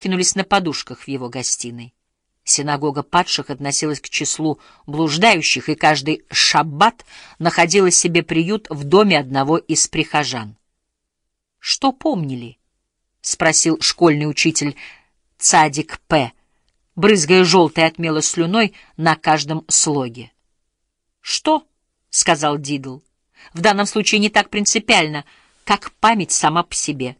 кинулись на подушках в его гостиной. Синагога падших относилась к числу блуждающих, и каждый шаббат находила себе приют в доме одного из прихожан. «Что помнили?» — спросил школьный учитель Цадик П., брызгая желтой отмело слюной на каждом слоге. «Что?» — сказал Дидл. «В данном случае не так принципиально, как память сама по себе».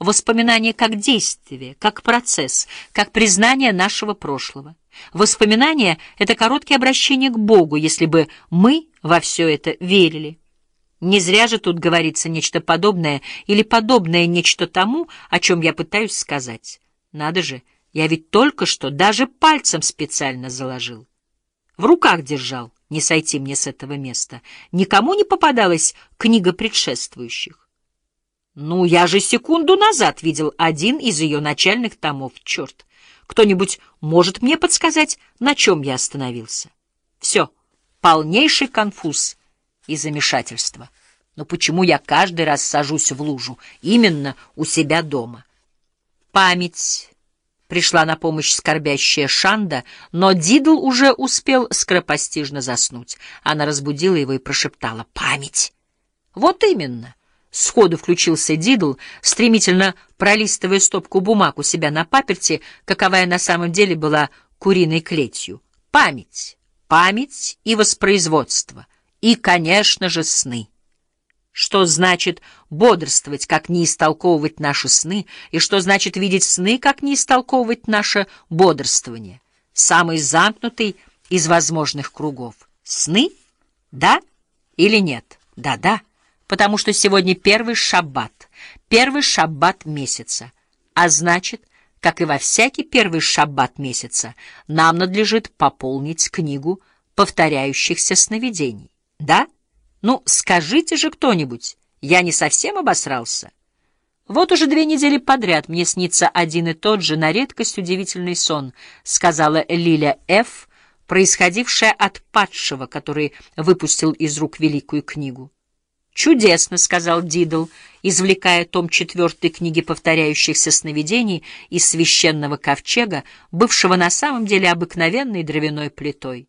Воспоминание как действие, как процесс, как признание нашего прошлого. Воспоминание — это короткое обращение к Богу, если бы мы во все это верили. Не зря же тут говорится нечто подобное или подобное нечто тому, о чем я пытаюсь сказать. Надо же, я ведь только что даже пальцем специально заложил. В руках держал, не сойти мне с этого места. Никому не попадалась книга предшествующих. Ну, я же секунду назад видел один из ее начальных томов. Черт! Кто-нибудь может мне подсказать, на чем я остановился? Все, полнейший конфуз и замешательство. Но почему я каждый раз сажусь в лужу именно у себя дома? Память пришла на помощь скорбящая Шанда, но Дидл уже успел скоропостижно заснуть. Она разбудила его и прошептала «Память!» «Вот именно!» Сходу включился Дидл, стремительно пролистывая стопку бумаг у себя на паперти, каковая на самом деле была куриной клетью. Память, память и воспроизводство. И, конечно же, сны. Что значит бодрствовать, как не истолковывать наши сны, и что значит видеть сны, как не истолковывать наше бодрствование? Самый замкнутый из возможных кругов. Сны? Да или нет? Да-да потому что сегодня первый шаббат, первый шаббат месяца, а значит, как и во всякий первый шаббат месяца, нам надлежит пополнить книгу повторяющихся сновидений. Да? Ну, скажите же кто-нибудь, я не совсем обосрался? Вот уже две недели подряд мне снится один и тот же, на редкость удивительный сон, сказала Лиля Ф., происходившая от падшего, который выпустил из рук великую книгу. «Чудесно», — сказал Дидл, извлекая том четвертой книги повторяющихся сновидений из священного ковчега, бывшего на самом деле обыкновенной дровяной плитой.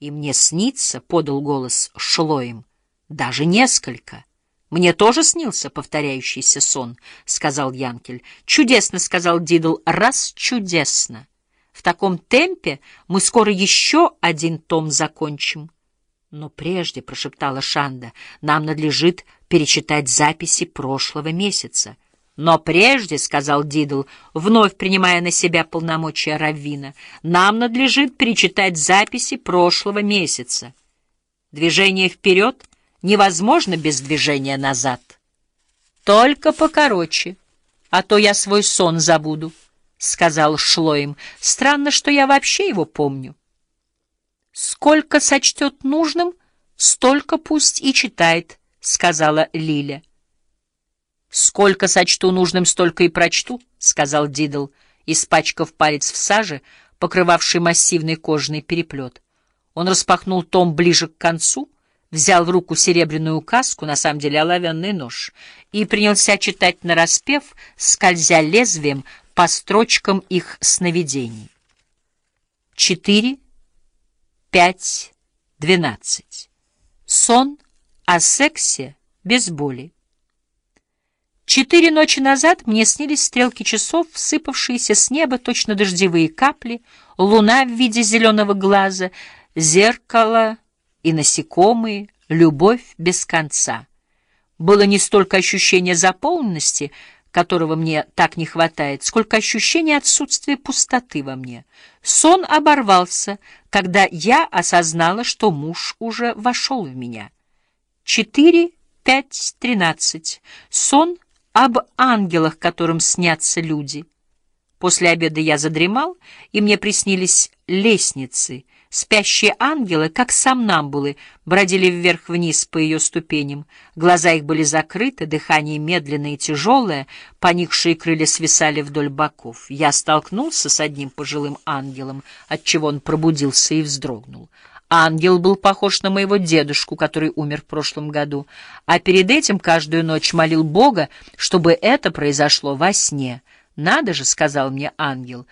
«И мне снится», — подал голос Шлоем, — «даже несколько». «Мне тоже снился повторяющийся сон», — сказал Янкель. «Чудесно», — сказал Дидл, — «раз чудесно. В таком темпе мы скоро еще один том закончим». Но прежде, — прошептала Шанда, — нам надлежит перечитать записи прошлого месяца. Но прежде, — сказал Дидл, вновь принимая на себя полномочия Раввина, — нам надлежит перечитать записи прошлого месяца. Движение вперед невозможно без движения назад. Только покороче, а то я свой сон забуду, — сказал Шлоим. Странно, что я вообще его помню. «Сколько сочтет нужным, столько пусть и читает», — сказала Лиля. «Сколько сочту нужным, столько и прочту», — сказал Дидл, испачкав палец в саже, покрывавший массивный кожаный переплет. Он распахнул том ближе к концу, взял в руку серебряную указку, на самом деле оловянный нож, и принялся читать нараспев, скользя лезвием по строчкам их сновидений. Четыре пять двенадцать. Сон о сексе без боли. Четыре ночи назад мне снились стрелки часов, сыпавшиеся с неба точно дождевые капли, луна в виде зеленого глаза, зеркало и насекомые, любовь без конца. Было не столько ощущение заполненности, которого мне так не хватает, сколько ощущения отсутствия пустоты во мне. Сон оборвался, когда я осознала, что муж уже вошел в меня. Четыре, пять, тринадцать. Сон об ангелах, которым снятся люди. После обеда я задремал, и мне приснились лестницы — Спящие ангелы, как сомнамбулы, бродили вверх-вниз по ее ступеням. Глаза их были закрыты, дыхание медленное и тяжелое, поникшие крылья свисали вдоль боков. Я столкнулся с одним пожилым ангелом, отчего он пробудился и вздрогнул. Ангел был похож на моего дедушку, который умер в прошлом году, а перед этим каждую ночь молил Бога, чтобы это произошло во сне — «Надо же», — сказал мне ангел,